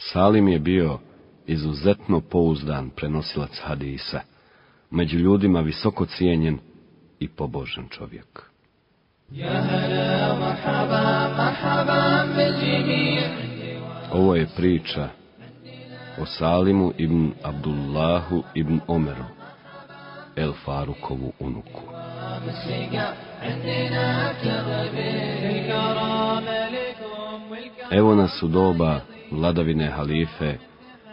Salim je bio izuzetno pouzdan prenosilac hadisa, među ljudima visoko cijenjen i pobožan čovjek. Ovo je priča o Salimu ibn Abdullahu ibn Omeru, El Farukovu unuku. Evo nas u doba vladavine halife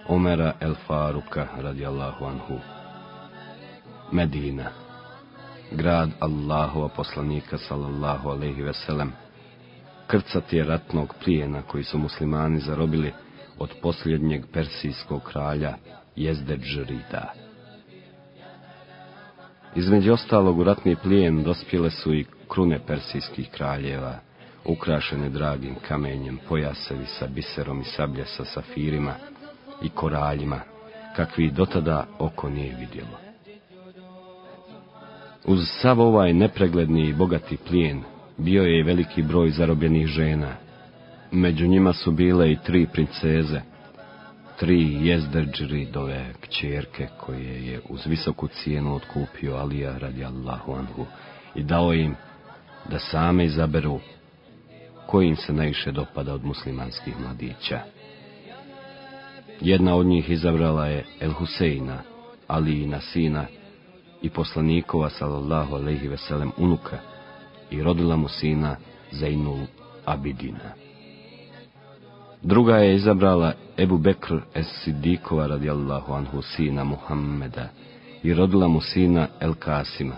Omera El Faruka radijallahu anhu. Medina, grad Allahova poslanika sallallahu alaihi veselem, krcat je ratnog plijena koji su muslimani zarobili od posljednjeg persijskog kralja Jezde Džrida. Između ostalog u ratni plijen dospjele su i krune persijskih kraljeva, ukrašene dragim kamenjem, pojasevi sa biserom i sablje sa safirima i koraljima, kakvi dotada oko nije vidjelo. Uz sav ovaj nepregledni i bogati plijen, bio je i veliki broj zarobljenih žena. Među njima su bile i tri princeze, tri jezdeđridove kćerke koje je uz visoku cijenu otkupio Alija radi Allahu anhu i dao im da same izaberu kojim se najviše dopada od muslimanskih mladića. Jedna od njih izabrala je El Huseina, Alijina sina i poslanikova sallallahu alaihi veselem unuka i rodila mu sina Zainul Abidina. Druga je izabrala Ebu Bekr es Sidikova radijallahu anhu sina Muhammeda i rodila mu sina El Kasima,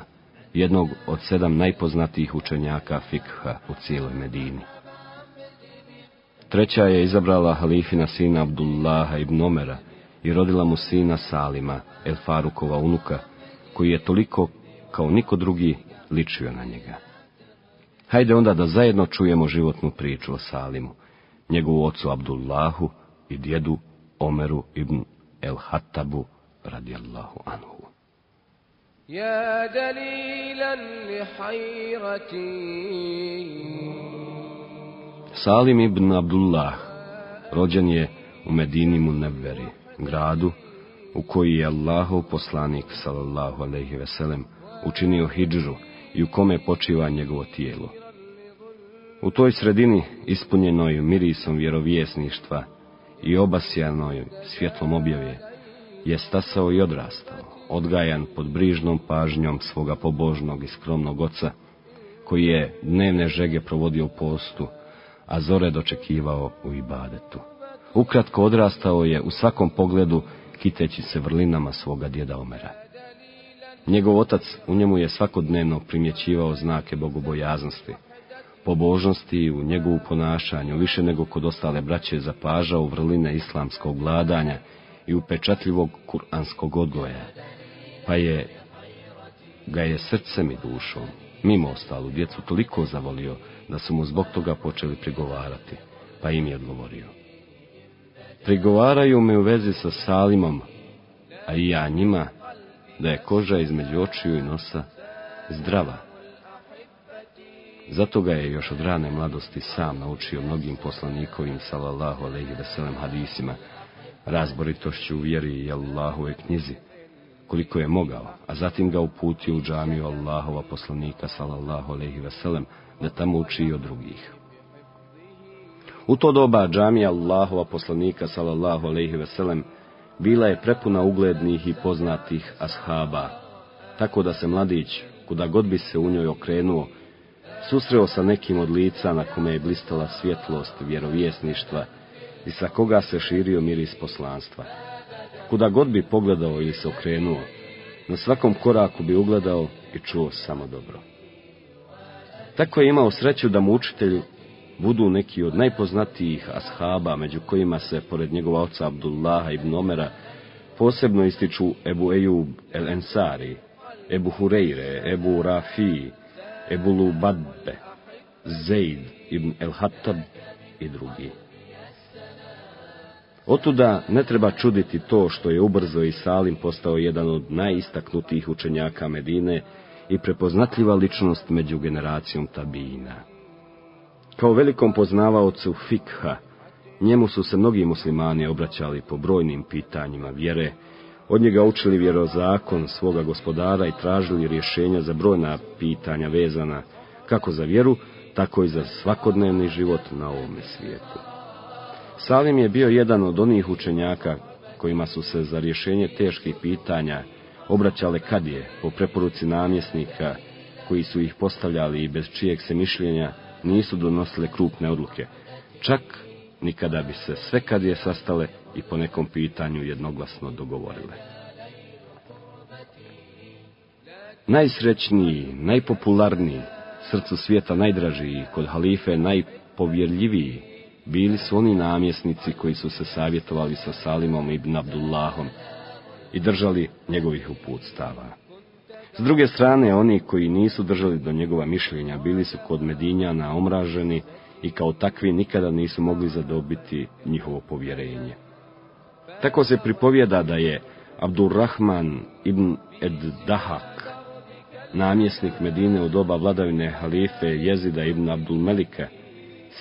jednog od sedam najpoznatijih učenjaka fikha u cijeloj Medini. Treća je izabrala halifina sina Abdullaha ibn Omera i rodila mu sina Salima, El Farukova unuka, koji je toliko, kao niko drugi, ličio na njega. Hajde onda da zajedno čujemo životnu priču o Salimu, njegovu ocu Abdullahu i djedu Omeru ibn El-Hattabu radijallahu anhu. يا dalilan li Salim ibn Abdullah rođen je u Medini Munevveri, gradu u koji je Allahov poslanik sallallahu alejhi ve sellem učinio hidžru i u kome počiva njegovo tijelo. U toj sredini ispunjenoj mirisom vjerovjesništva i obasjanoj svjetlom objave je stasao i odrastao, odgajan pod brižnom pažnjom svoga pobožnog i skromnog oca, koji je dnevne žege provodio postu, a zore dočekivao u ibadetu. Ukratko odrastao je u svakom pogledu kiteći se vrlinama svoga djeda Omera. Njegov otac u njemu je svakodnevno primjećivao znake bogobojaznosti, pobožnosti u njegovu ponašanju, više nego kod ostale braće zapažao vrline islamskog vladanja i upečatljivog kuranskog odgoja, pa je ga je srcem i dušom, mimo ostalu djecu, toliko zavolio da su mu zbog toga počeli prigovarati, pa im je odgovorio. Prigovaraju me u vezi sa Salimom, a i ja njima, da je koža između očiju i nosa zdrava. Zato ga je još od rane mladosti sam naučio mnogim poslanikovim salallahu alaihi veselem hadisima, razboritošću u vjeri i Allahove knjizi, koliko je mogao, a zatim ga uputio u džamiju Allahova poslanika sallallahu alaihi veselem, da tamo uči od drugih. U to doba džamija Allahova poslanika sallallahu alaihi veselem bila je prepuna uglednih i poznatih ashaba, tako da se mladić, kuda god bi se u njoj okrenuo, susreo sa nekim od lica na kome je blistala svjetlost vjerovjesništva i sa koga se širio miris poslanstva. Kuda god bi pogledao ili se okrenuo, na svakom koraku bi ugledao i čuo samo dobro. Tako je imao sreću da mu učitelji budu neki od najpoznatijih ashaba, među kojima se, pored njegova oca Abdullaha ibn Omera, posebno ističu Ebu Ejub el Ensari, Ebu Hureyre, Ebu Rafi, Ebu Lubadbe, Zeid ibn el Hattab i drugi. Otuda ne treba čuditi to što je ubrzo i Salim postao jedan od najistaknutijih učenjaka Medine i prepoznatljiva ličnost među generacijom tabina. Kao velikom poznavaocu fikha Njemu su se mnogi muslimani obraćali po brojnim pitanjima vjere, od njega učili vjerozakon svoga gospodara i tražili rješenja za brojna pitanja vezana kako za vjeru, tako i za svakodnevni život na ovome svijetu. Salim je bio jedan od onih učenjaka kojima su se za rješenje teških pitanja obraćale kadije po preporuci namjesnika koji su ih postavljali i bez čijeg se mišljenja nisu donosile krupne odluke. Čak nikada bi se sve kadije sastale i po nekom pitanju jednoglasno dogovorile. Najsrećniji, najpopularniji, srcu svijeta najdražiji, kod halife najpovjerljiviji, bili su oni namjesnici koji su se savjetovali sa Salimom ibn Abdullahom i držali njegovih uputstava. S druge strane, oni koji nisu držali do njegova mišljenja bili su kod Medinjana omraženi i kao takvi nikada nisu mogli zadobiti njihovo povjerenje. Tako se pripovjeda da je Abdurrahman ibn Ed-Dahak, namjesnik Medine u doba vladavine halife Jezida ibn Abdul Melika,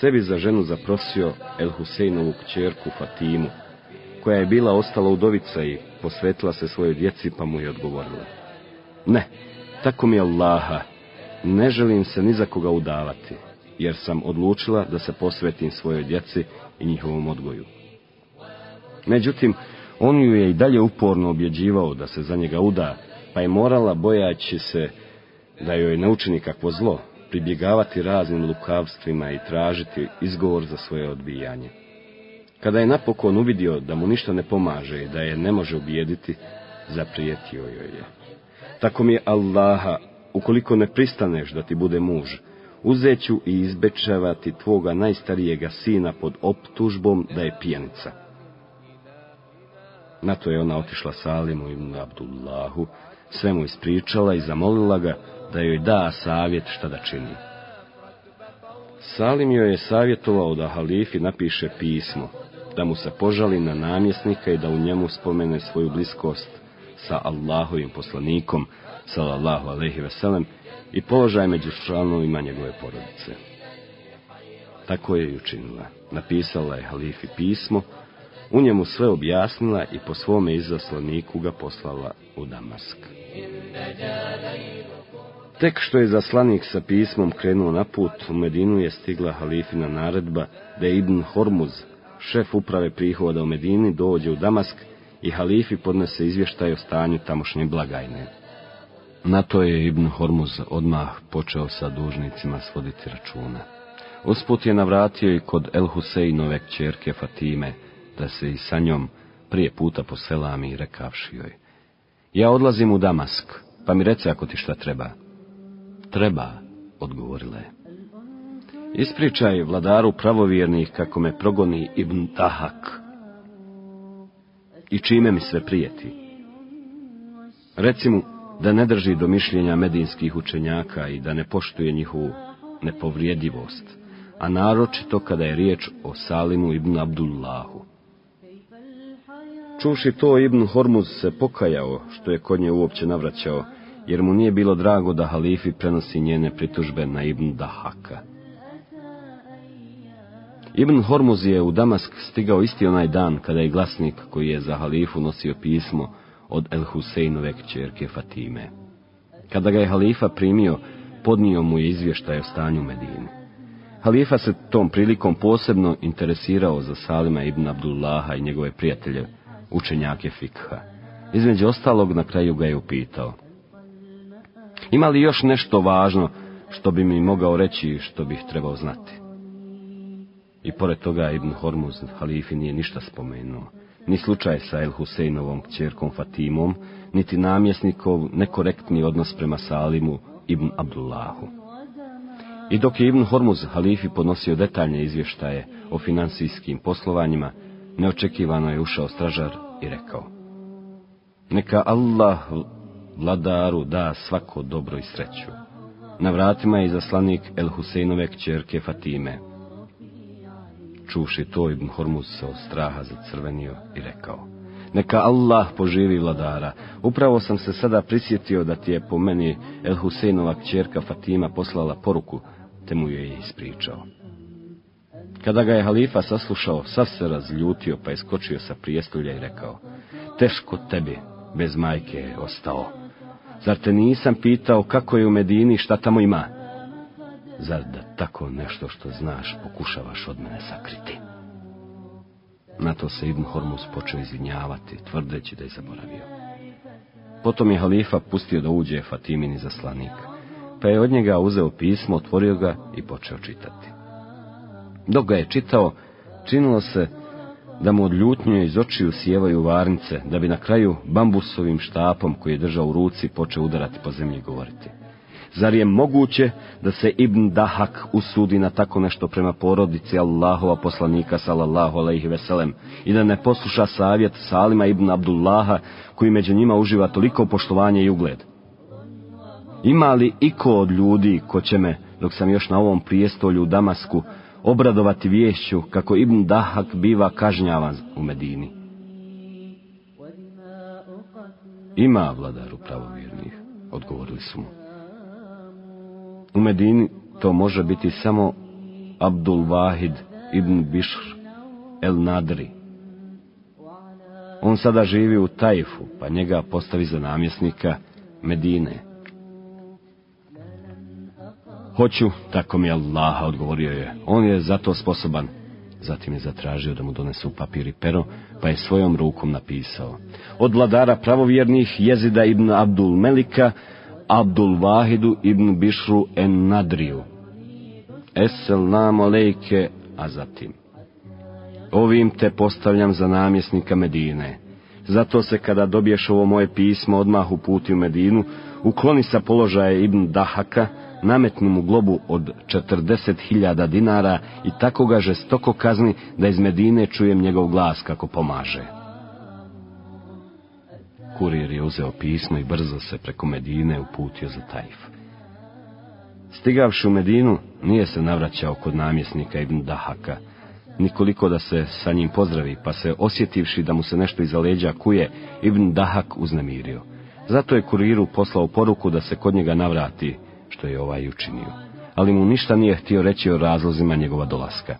sebi za ženu zaprosio El Huseinovu kćerku Fatimu, koja je bila ostala udovica i posvetila se svojoj djeci pa mu je odgovorila. Ne, tako mi Allaha, ne želim se ni za koga udavati, jer sam odlučila da se posvetim svojoj djeci i njihovom odgoju. Međutim, on ju je i dalje uporno objeđivao da se za njega uda, pa je morala, bojaći se da joj ne učini kakvo zlo, pribjegavati raznim lukavstvima i tražiti izgovor za svoje odbijanje. Kada je napokon uvidio da mu ništa ne pomaže i da je ne može ubijediti, zaprijetio joj je. Tako mi je Allaha, ukoliko ne pristaneš da ti bude muž, uzeću i izbečavati tvoga najstarijega sina pod optužbom da je pijenica. Na to je ona otišla Salimu ibn Abdullahu, sve mu ispričala i zamolila ga da joj da savjet šta da čini. Salim joj je savjetovao da halifi napiše pismo, da mu se požali na namjesnika i da u njemu spomene svoju bliskost sa Allahovim poslanikom, sallallahu alaihi veselem, i položaj među članovima njegove porodice. Tako je i učinila. Napisala je halifi pismo, u njemu sve objasnila i po svome izaslaniku ga poslala u Damask. Tek što je zaslanik sa pismom krenuo na put, u Medinu je stigla halifina naredba da je Ibn Hormuz, šef uprave prihoda u Medini, dođe u Damask i halifi podnese izvještaj o stanju tamošnje blagajne. Na to je Ibn Hormuz odmah počeo sa dužnicima svoditi računa. Usput je navratio i kod El Huseinove kćerke Fatime, da se i sa njom prije puta poselami i rekavši joj. Ja odlazim u Damask, pa mi rece ako ti šta treba. Treba, odgovorila je. Ispričaj vladaru pravovjernih kako me progoni Ibn Dahak. I čime mi sve prijeti. Reci mu da ne drži do mišljenja medinskih učenjaka i da ne poštuje njihovu nepovrijedivost, a naročito kada je riječ o Salimu ibn Abdullahu. Čuši to, Ibn Hormuz se pokajao što je kod nje uopće navraćao, jer mu nije bilo drago da halifi prenosi njene pritužbe na Ibn Dahaka. Ibn Hormuz je u Damask stigao isti onaj dan kada je glasnik koji je za halifu nosio pismo od El Huseinove kćerke Fatime. Kada ga je halifa primio, podnio mu je izvještaj o stanju Medine. Halifa se tom prilikom posebno interesirao za Salima ibn Abdullaha i njegove prijatelje, učenjake fikha. Između ostalog na kraju ga je upitao. Ima li još nešto važno što bi mi mogao reći što bih trebao znati? I pored toga Ibn Hormuz halifi nije ništa spomenuo. Ni slučaj sa El Huseinovom kćerkom Fatimom, niti namjesnikov nekorektni odnos prema Salimu Ibn Abdullahu. I dok je Ibn Hormuz halifi podnosio detaljne izvještaje o financijskim poslovanjima, neočekivano je ušao stražar i rekao. Neka Allah vladaru da svako dobro i sreću. Na vratima je i zaslanik El Huseinove kćerke Fatime. Čuši to Ibn Hormuz se od straha zacrvenio i rekao. Neka Allah poživi vladara. Upravo sam se sada prisjetio da ti je po meni El Huseinova kćerka Fatima poslala poruku, te mu je ispričao. Kada ga je halifa saslušao, sav se razljutio, pa je skočio sa prijestolja i rekao, teško tebi, bez majke je ostao. Zar te nisam pitao kako je u Medini, šta tamo ima? Zar da tako nešto što znaš pokušavaš od mene sakriti? Na to se Ibn Hormuz počeo izvinjavati, tvrdeći da je zaboravio. Potom je halifa pustio da uđe Fatimini zaslanik, pa je od njega uzeo pismo, otvorio ga i počeo čitati. Dok ga je čitao, činilo se da mu od ljutnje iz očiju sjevaju varnice, da bi na kraju bambusovim štapom koji je držao u ruci počeo udarati po zemlji govoriti. Zar je moguće da se Ibn Dahak usudi na tako nešto prema porodici Allahova poslanika sallallahu alaihi veselem i da ne posluša savjet Salima ibn Abdullaha koji među njima uživa toliko poštovanje i ugled? Ima li iko od ljudi ko će me, dok sam još na ovom prijestolju u Damasku, obradovati vješću kako Ibn Dahak biva kažnjavan u Medini? Ima vladaru pravovjernih, odgovorili su mu. U Medini to može biti samo Abdul Wahid ibn Bishr el Nadri. On sada živi u Tajfu, pa njega postavi za namjesnika Medine. Hoću, tako mi Allaha, odgovorio je. On je zato sposoban. Zatim je zatražio da mu donesu papir i pero, pa je svojom rukom napisao. Od vladara pravovjernih jezida ibn Abdul Melika, Abdul Vahidu ibn Bišru en Nadriju. Esselam alejke, a zatim. Ovim te postavljam za namjesnika Medine. Zato se kada dobiješ ovo moje pismo odmah uputi u Medinu, ukloni sa položaja Ibn Dahaka, nametni mu globu od 40.000 dinara i tako ga žestoko kazni da iz Medine čujem njegov glas kako pomaže. Kurir je uzeo pismo i brzo se preko Medine uputio za Tajf. Stigavši u Medinu, nije se navraćao kod namjesnika Ibn Dahaka, nikoliko da se sa njim pozdravi, pa se osjetivši da mu se nešto iza leđa kuje, Ibn Dahak uznemirio. Zato je kuriru poslao poruku da se kod njega navrati, što je ovaj učinio. Ali mu ništa nije htio reći o razlozima njegova dolaska.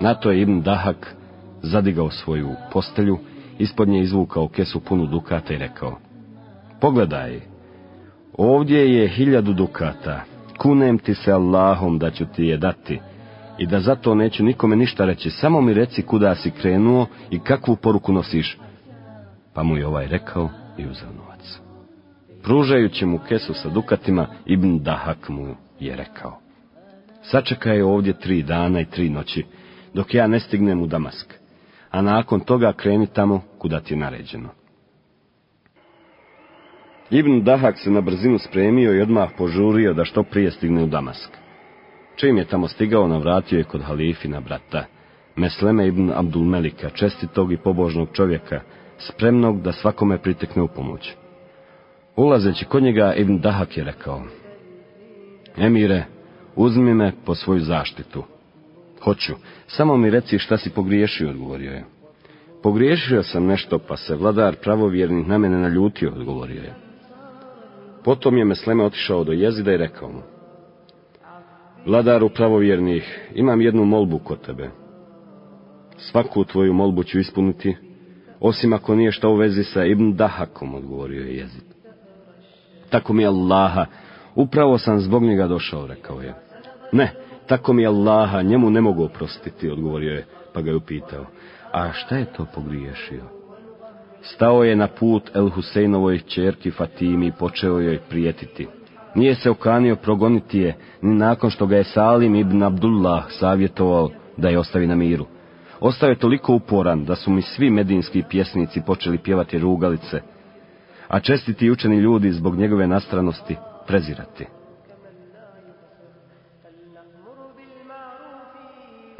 Na to je Ibn Dahak zadigao svoju postelju, ispod nje izvukao kesu punu dukata i rekao, Pogledaj, ovdje je hiljadu dukata, kunem ti se Allahom da ću ti je dati, i da zato neću nikome ništa reći, samo mi reci kuda si krenuo i kakvu poruku nosiš. Pa mu je ovaj rekao i uzeo novac. Pružajući mu kesu sa dukatima, Ibn Dahak mu je rekao. Sačekaj ovdje tri dana i tri noći, dok ja ne stignem u Damask, a nakon toga kreni tamo kuda ti je naređeno. Ibn Dahak se na brzinu spremio i odmah požurio da što prije stigne u Damask. Čim je tamo stigao, navratio je kod halifina brata, Mesleme ibn Abdul Melika, čestitog i pobožnog čovjeka, spremnog da svakome pritekne u pomoć. Ulazeći kod njega, Ibn Dahak je rekao, Emire, uzmi me po svoju zaštitu. Hoću, samo mi reci šta si pogriješio, odgovorio je. Pogriješio sam nešto, pa se vladar pravovjernih na mene naljutio, odgovorio je. Potom je Mesleme otišao do jezida i rekao mu, Vladaru pravovjernih, imam jednu molbu kod tebe. Svaku tvoju molbu ću ispuniti, osim ako nije što u vezi sa Ibn Dahakom, odgovorio je jezid. Tako mi je Allaha, upravo sam zbog njega došao, rekao je. Ne, tako mi Allaha, njemu ne mogu oprostiti, odgovorio je, pa ga je upitao. A šta je to pogriješio? Stao je na put El Huseinovoj čerki Fatimi i počeo joj prijetiti. Nije se okanio progoniti je, ni nakon što ga je Salim ibn Abdullah savjetovao da je ostavi na miru. Ostao je toliko uporan da su mi svi medinski pjesnici počeli pjevati rugalice, a čestiti učeni ljudi zbog njegove nastranosti prezirati.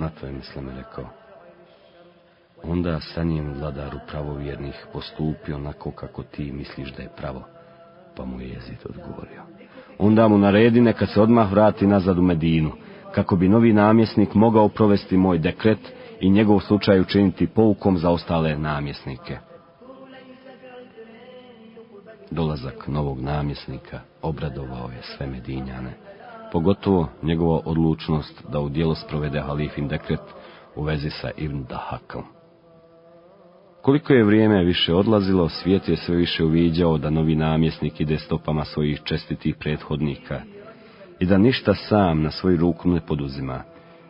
Na to je mislim rekao. Onda sa njim vladaru pravovjernih postupi onako kako ti misliš da je pravo, pa mu je jezid odgovorio. Onda mu naredi neka se odmah vrati nazad u Medinu, kako bi novi namjesnik mogao provesti moj dekret i njegov slučaj učiniti poukom za ostale namjesnike. Dolazak novog namjesnika obradovao je sve Medinjane, pogotovo njegova odlučnost da u dijelo sprovede halifin dekret u vezi sa Ibn Dahakom. Koliko je vrijeme više odlazilo, svijet je sve više uviđao da novi namjesnik ide stopama svojih čestitih prethodnika i da ništa sam na svoju ruku ne poduzima,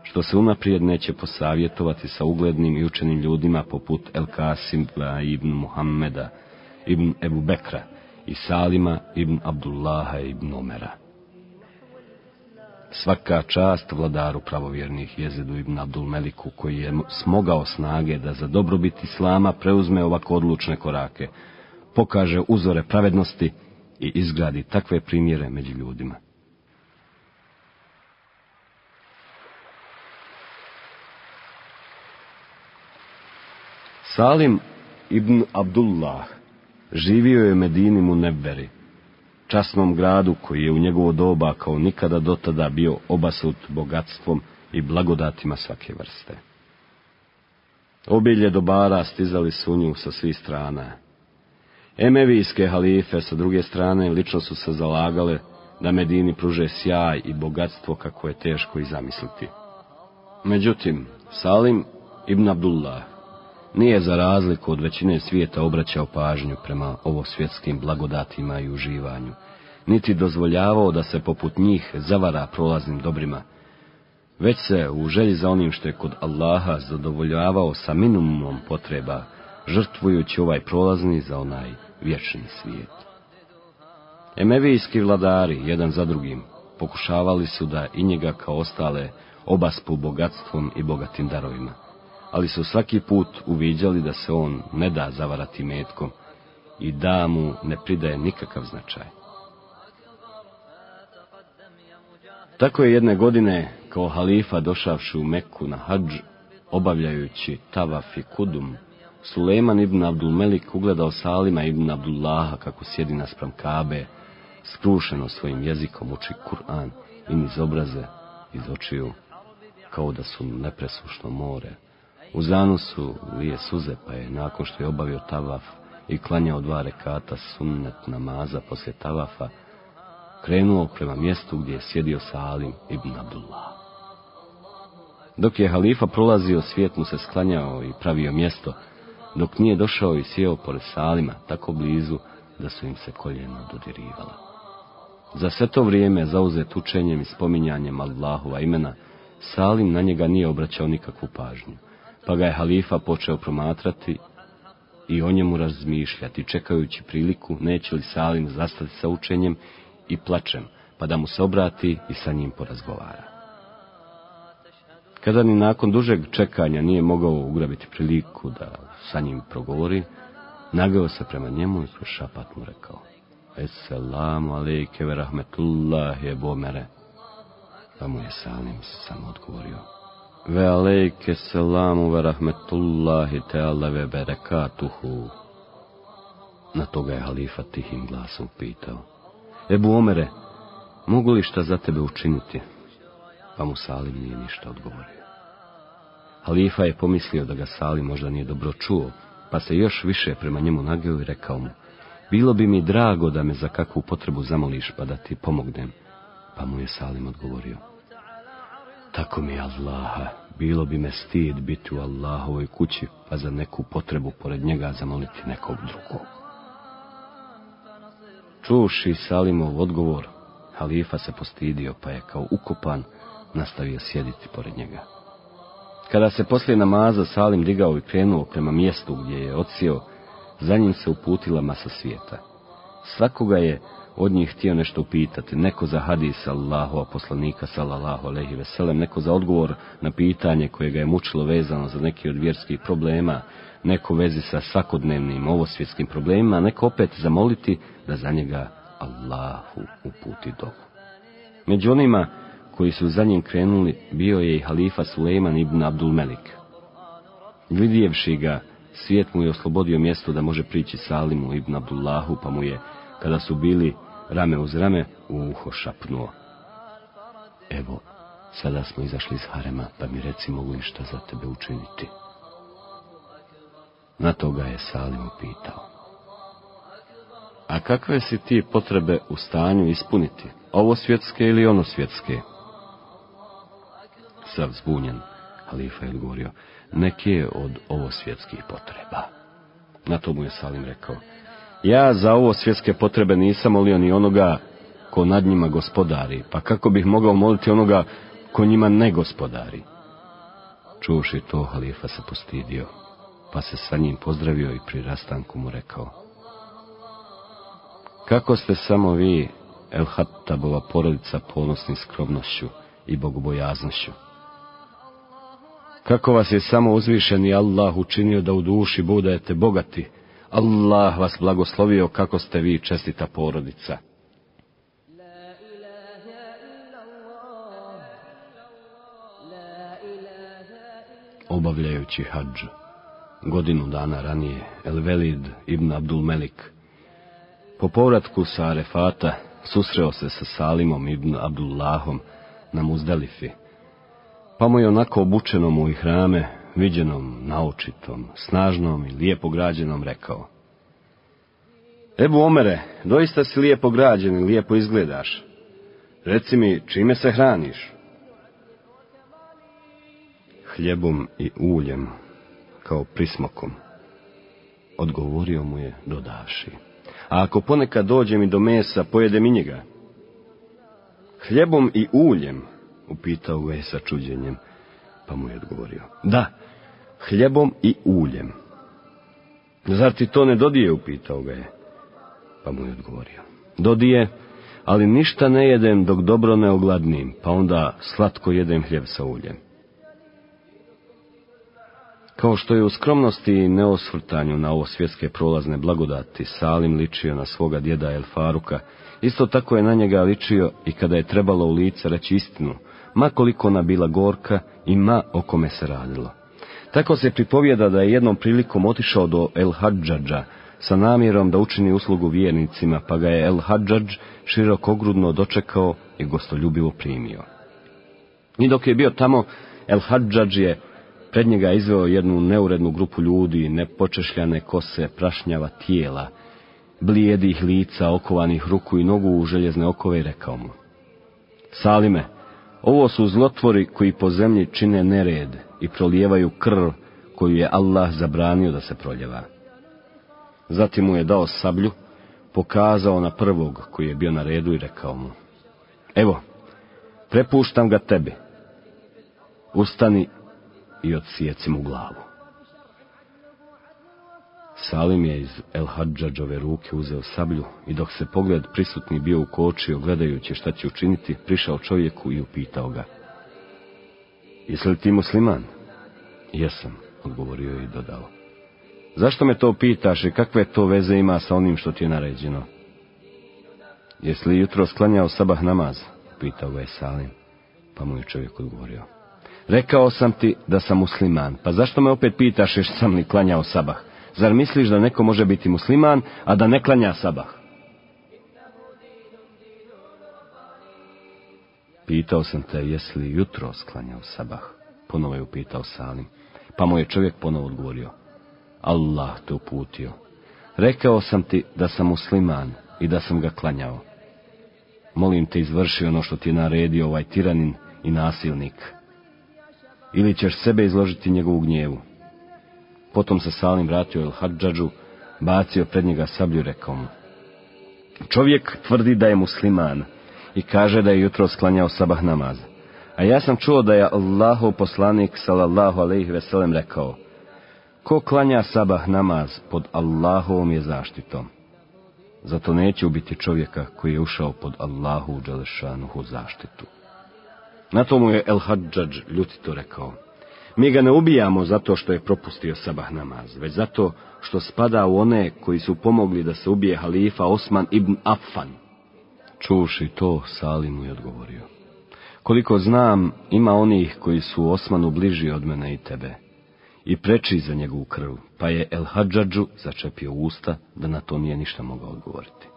što se unaprijed neće posavjetovati sa uglednim i učenim ljudima poput El Kasim ibn Muhammeda, ibn Ebu Bekra i Salima ibn Abdullaha ibn Omera. Svaka čast vladaru pravovjernih Jezedu ibn Abdul Meliku, koji je smogao snage da za dobrobit Islama preuzme ovako odlučne korake, pokaže uzore pravednosti i izgradi takve primjere među ljudima. Salim ibn Abdullah živio je Medini mu Neberi, časnom gradu koji je u njegovo doba kao nikada dotada bio obasut bogatstvom i blagodatima svake vrste. Obilje dobara stizali su nju sa svih strana. Emevijske halife sa druge strane lično su se zalagale da Medini pruže sjaj i bogatstvo kako je teško i zamisliti. Međutim, Salim ibn Abdullah nije za razliku od većine svijeta obraćao pažnju prema ovo svjetskim blagodatima i uživanju, niti dozvoljavao da se poput njih zavara prolaznim dobrima, već se u želji za onim što je kod Allaha zadovoljavao sa minimumom potreba, žrtvujući ovaj prolazni za onaj vječni svijet. Emevijski vladari, jedan za drugim, pokušavali su da i njega kao ostale obaspu bogatstvom i bogatim darovima ali su svaki put uviđali da se on ne da zavarati metkom i da mu ne pridaje nikakav značaj. Tako je jedne godine, kao halifa došavši u Meku na hađ, obavljajući tavaf i kudum, Suleiman ibn Abdul Melik ugledao Salima ibn Abdullaha kako sjedi naspram Kabe, skrušeno svojim jezikom uči Kur'an i niz obraze iz očiju, kao da su nepresušno more. U zanosu lije suze, pa je nakon što je obavio tavaf i klanjao dva rekata sunnet namaza poslije tavafa, krenuo prema mjestu gdje je sjedio Salim ibn Abdullah. Dok je halifa prolazio, svijet mu se sklanjao i pravio mjesto, dok nije došao i sjeo pored Salima, tako blizu da su im se koljena dodirivala. Za sve to vrijeme, zauzet učenjem i spominjanjem Allahova imena, Salim na njega nije obraćao nikakvu pažnju pa ga je halifa počeo promatrati i o njemu razmišljati, čekajući priliku neće li Salim zastati sa učenjem i plačem, pa da mu se obrati i sa njim porazgovara. Kada ni nakon dužeg čekanja nije mogao ugrabiti priliku da sa njim progovori, nagao se prema njemu i kroz šapat mu rekao Esselamu alejke ve rahmetullahi bomere. Pa mu je Salim samo odgovorio Ve alejke selamu ve rahmetullahi teala ve berekatuhu. Na toga je halifa tihim glasom pitao. Ebu Omere, mogu li šta za tebe učiniti? Pa mu Salim nije ništa odgovorio. Halifa je pomislio da ga Salim možda nije dobro čuo, pa se još više prema njemu nageo i rekao mu, bilo bi mi drago da me za kakvu potrebu zamoliš pa da ti pomognem. Pa mu je Salim odgovorio, tako mi Allaha, bilo bi me stid biti u Allahovoj kući, pa za neku potrebu pored njega zamoliti nekog drugog. Čuši Salimov odgovor, halifa se postidio, pa je kao ukopan nastavio sjediti pored njega. Kada se poslije namaza Salim digao i krenuo prema mjestu gdje je odsio, za njim se uputila masa svijeta. Svakoga je od njih htio nešto upitati, neko za hadis Allahova poslanika sallallahu alejhi ve sellem, neko za odgovor na pitanje koje ga je mučilo vezano za neki od vjerskih problema, neko vezi sa svakodnevnim ovosvjetskim problemima, neko opet zamoliti da za njega Allahu uputi dobu. Među onima koji su za njim krenuli bio je i halifa Suleiman ibn Abdul Melik. Vidjevši ga, svijet mu je oslobodio mjesto da može prići Salimu ibn Abdullahu, pa mu je, kada su bili rame uz rame, u uho šapnuo. Evo, sada smo izašli iz harema, pa mi reci mogu li šta za tebe učiniti. Na to ga je Salim pitao. A kakve si ti potrebe u stanju ispuniti? ovo svjetske ili ono svjetske? Sav zbunjen, halifa je odgovorio, neke od ovo svjetskih potreba. Na to mu je Salim rekao, ja za ovo svjetske potrebe nisam molio ni onoga ko nad njima gospodari, pa kako bih mogao moliti onoga ko njima ne gospodari? Čuši to, halifa se postidio, pa se sa njim pozdravio i pri rastanku mu rekao. Kako ste samo vi, El Hattabova porodica, ponosni skromnošću i bogobojaznošću? Kako vas je samo uzvišeni Allah učinio da u duši budete bogati, Allah vas blagoslovio kako ste vi čestita porodica. Obavljajući hađ, godinu dana ranije, El Velid ibn Abdul Melik, po povratku sa Arefata, susreo se sa Salimom ibn Abdullahom na Muzdalifi, pa mu je onako obučenom u ihrame, viđenom, naučitom, snažnom i lijepo građenom rekao. Ebu Omere, doista si lijepo građen i lijepo izgledaš. Reci mi, čime se hraniš? Hljebom i uljem, kao prismokom. Odgovorio mu je dodavši. A ako ponekad dođe mi do mesa, pojede mi njega. Hljebom i uljem, upitao ga je sa čuđenjem, pa mu je odgovorio. Da, hljebom i uljem. Zar ti to ne dodije, upitao ga je, pa mu je odgovorio. Dodije, ali ništa ne jedem dok dobro ne ogladnim, pa onda slatko jedem hljeb sa uljem. Kao što je u skromnosti i neosvrtanju na ovo svjetske prolazne blagodati Salim ličio na svoga djeda El Faruka, isto tako je na njega ličio i kada je trebalo u lice reći istinu, ma koliko ona bila gorka i ma o kome se radilo. Tako se pripovijeda da je jednom prilikom otišao do El Hadžadža sa namjerom da učini uslugu vjernicima, pa ga je El Hadžadž širokogrudno dočekao i gostoljubivo primio. I dok je bio tamo, El Hadžadž je pred njega izveo jednu neurednu grupu ljudi, nepočešljane kose, prašnjava tijela, blijedih lica, okovanih ruku i nogu u željezne okove i rekao mu. Salime, ovo su zlotvori koji po zemlji čine nered i prolijevaju krv koju je Allah zabranio da se proljeva. Zatim mu je dao sablju, pokazao na prvog koji je bio na redu i rekao mu. Evo, prepuštam ga tebi. Ustani i odsijeci mu glavu. Salim je iz El Hadžađove ruke uzeo sablju i dok se pogled prisutni bio ukočio gledajući šta će učiniti, prišao čovjeku i upitao ga. Jesi li ti musliman? Jesam, odgovorio i dodao. Zašto me to pitaš i kakve to veze ima sa onim što ti je naređeno? Jesi li jutro sklanjao sabah namaz? Pitao ga je Salim, pa mu je čovjek odgovorio. Rekao sam ti da sam musliman, pa zašto me opet pitaš ješ sam li klanjao sabah? Zar misliš da neko može biti musliman, a da ne klanja sabah? Pitao sam te, jesi li jutro sklanjao sabah? Ponovo je upitao Salim. Pa mu je čovjek ponovo odgovorio. Allah te uputio. Rekao sam ti da sam musliman i da sam ga klanjao. Molim te izvrši ono što ti je naredio ovaj tiranin i nasilnik. Ili ćeš sebe izložiti njegovu gnjevu. Potom se Salim vratio El Hadžadžu, bacio pred njega sablju rekao mu. Čovjek tvrdi da je musliman i kaže da je jutro sklanjao sabah namaz. A ja sam čuo da je Allahov poslanik sallallahu alejhi ve sellem rekao: Ko klanja sabah namaz pod Allahovom je zaštitom. Zato neće ubiti čovjeka koji je ušao pod Allahu u zaštitu. Na tomu je El Hadžadž ljutito rekao. Mi ga ne ubijamo zato što je propustio sabah namaz, već zato što spada u one koji su pomogli da se ubije halifa Osman ibn Affan. Čuši to, Salim mu je odgovorio. Koliko znam, ima onih koji su Osmanu bliži od mene i tebe. I preči za njegovu krv, pa je El Hadžadžu začepio usta da na to nije ništa mogao odgovoriti.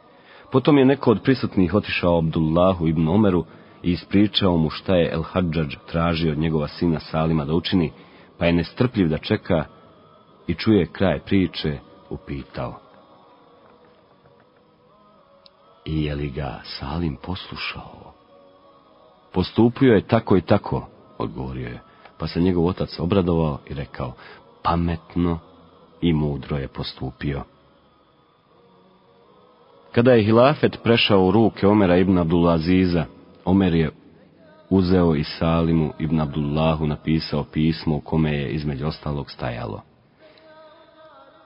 Potom je neko od prisutnih otišao Abdullahu ibn Omeru i ispričao mu šta je El Hadžadž tražio od njegova sina Salima da učini, pa je nestrpljiv da čeka i čuje kraj priče, upitao. I je li ga Salim poslušao? Postupio je tako i tako, odgovorio je, pa se njegov otac obradovao i rekao, pametno i mudro je postupio. Kada je hilafet prešao u ruke Omera ibn Abdulaziza, Omer je uzeo i Salimu ibn Abdullahu napisao pismo u kome je između ostalog stajalo.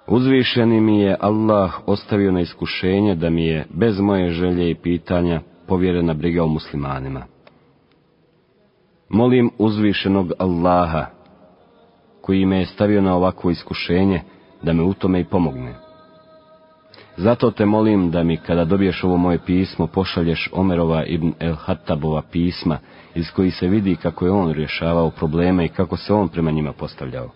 Uzvišeni mi je Allah ostavio na iskušenje da mi je bez moje želje i pitanja povjerena briga o muslimanima. Molim uzvišenog Allaha, koji me je stavio na ovakvo iskušenje, da me u tome i pomogne. Zato te molim da mi kada dobiješ ovo moje pismo pošalješ Omerova ibn el Hattabova pisma iz kojih se vidi kako je on rješavao probleme i kako se on prema njima postavljao.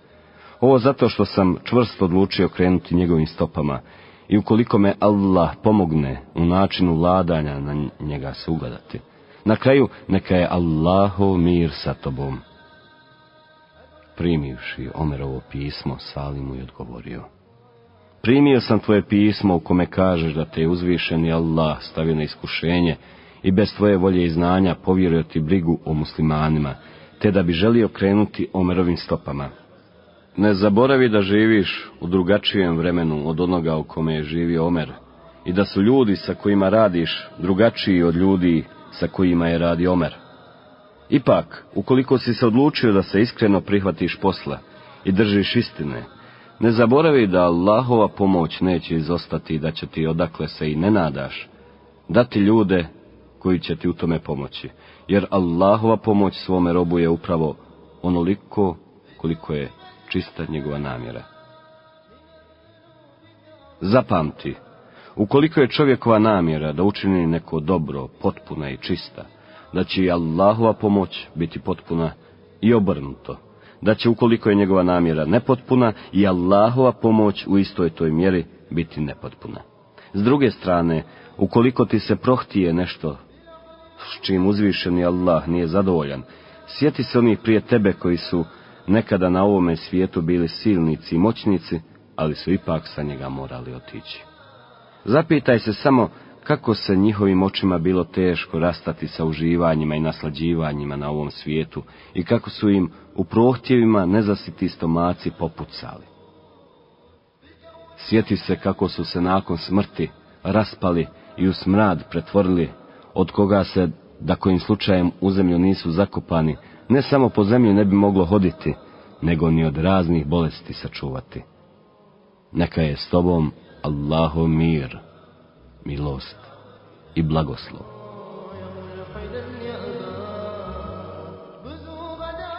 Ovo zato što sam čvrsto odlučio krenuti njegovim stopama i ukoliko me Allah pomogne u načinu vladanja na njega se ugledati. Na kraju neka je Allahov mir sa tobom. Primivši Omerovo pismo, Salimu je odgovorio. Primio sam tvoje pismo u kome kažeš da te je uzvišeni Allah stavio na iskušenje i bez tvoje volje i znanja povjerio ti brigu o muslimanima, te da bi želio krenuti Omerovim stopama. Ne zaboravi da živiš u drugačijem vremenu od onoga u kome je živio Omer i da su ljudi sa kojima radiš drugačiji od ljudi sa kojima je radi Omer. Ipak, ukoliko si se odlučio da se iskreno prihvatiš posla i držiš istine, ne zaboravi da Allahova pomoć neće izostati da će ti odakle se i ne nadaš, dati ljude koji će ti u tome pomoći, jer Allahova pomoć svome robu je upravo onoliko koliko je čista njegova namjera. Zapamti, ukoliko je čovjekova namjera da učini neko dobro, potpuna i čista, da će i Allahova pomoć biti potpuna i obrnuto, da će ukoliko je njegova namjera nepotpuna i Allahova pomoć u istoj toj mjeri biti nepotpuna. S druge strane, ukoliko ti se prohtije nešto s čim uzvišeni Allah nije zadovoljan, sjeti se onih prije tebe koji su nekada na ovome svijetu bili silnici i moćnici, ali su ipak sa njega morali otići. Zapitaj se samo kako se njihovim očima bilo teško rastati sa uživanjima i naslađivanjima na ovom svijetu i kako su im u prohtjevima nezasiti stomaci popucali. Sjeti se kako su se nakon smrti raspali i u smrad pretvorili, od koga se, da kojim slučajem u zemlju nisu zakopani, ne samo po zemlji ne bi moglo hoditi, nego ni od raznih bolesti sačuvati. Neka je s tobom Allahov mir, milost i blagoslov.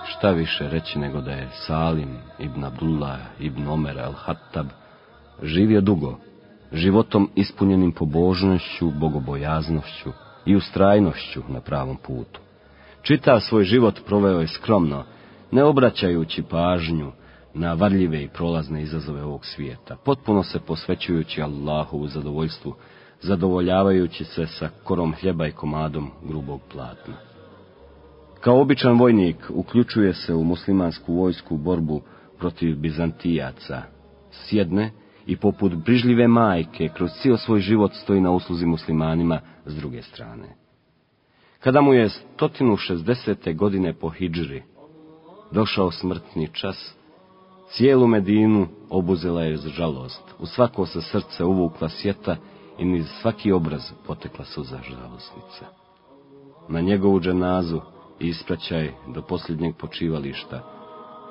Šta više reći nego da je Salim ibn Abdullah ibn Omer al-Hattab živio dugo, životom ispunjenim pobožnošću, bogobojaznošću i ustrajnošću na pravom putu. Čitav svoj život proveo je skromno, ne obraćajući pažnju na varljive i prolazne izazove ovog svijeta, potpuno se posvećujući Allahu u zadovoljstvu, zadovoljavajući se sa korom hljeba i komadom grubog platna. Kao običan vojnik uključuje se u muslimansku vojsku borbu protiv Bizantijaca, sjedne i poput brižljive majke kroz cijel svoj život stoji na usluzi muslimanima s druge strane. Kada mu je 160. godine po hidžri došao smrtni čas, cijelu Medinu obuzela je žalost, u svako se srce uvukla sjeta i niz svaki obraz potekla suza žalosnica. Na njegovu dženazu i ispraćaj do posljednjeg počivališta,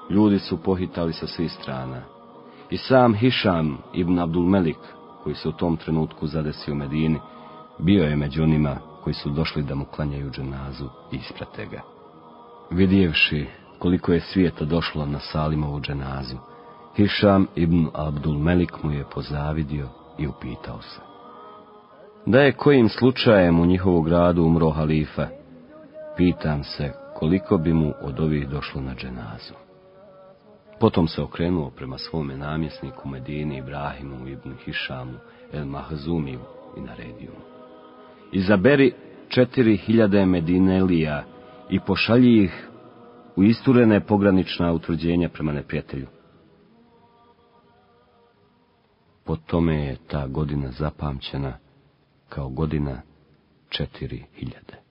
ljudi su pohitali sa svih strana. I sam Hišam ibn Abdul Melik, koji se u tom trenutku zadesio u Medini, bio je među onima koji su došli da mu klanjaju dženazu i isprate ga. Vidjevši koliko je svijeta došlo na Salimovu dženazu, Hišam ibn Abdul Melik mu je pozavidio i upitao se. Da je kojim slučajem u njihovu gradu umro halifa, pitam se koliko bi mu od ovih došlo na dženazu. Potom se okrenuo prema svome namjesniku Medini Ibrahimu ibn Hišamu el Mahzumiju i naredio mu. Izaberi četiri hiljade medinelija i pošalji ih u isturene pogranična utvrđenja prema neprijatelju. Po tome je ta godina zapamćena kao godina četiri hiljade.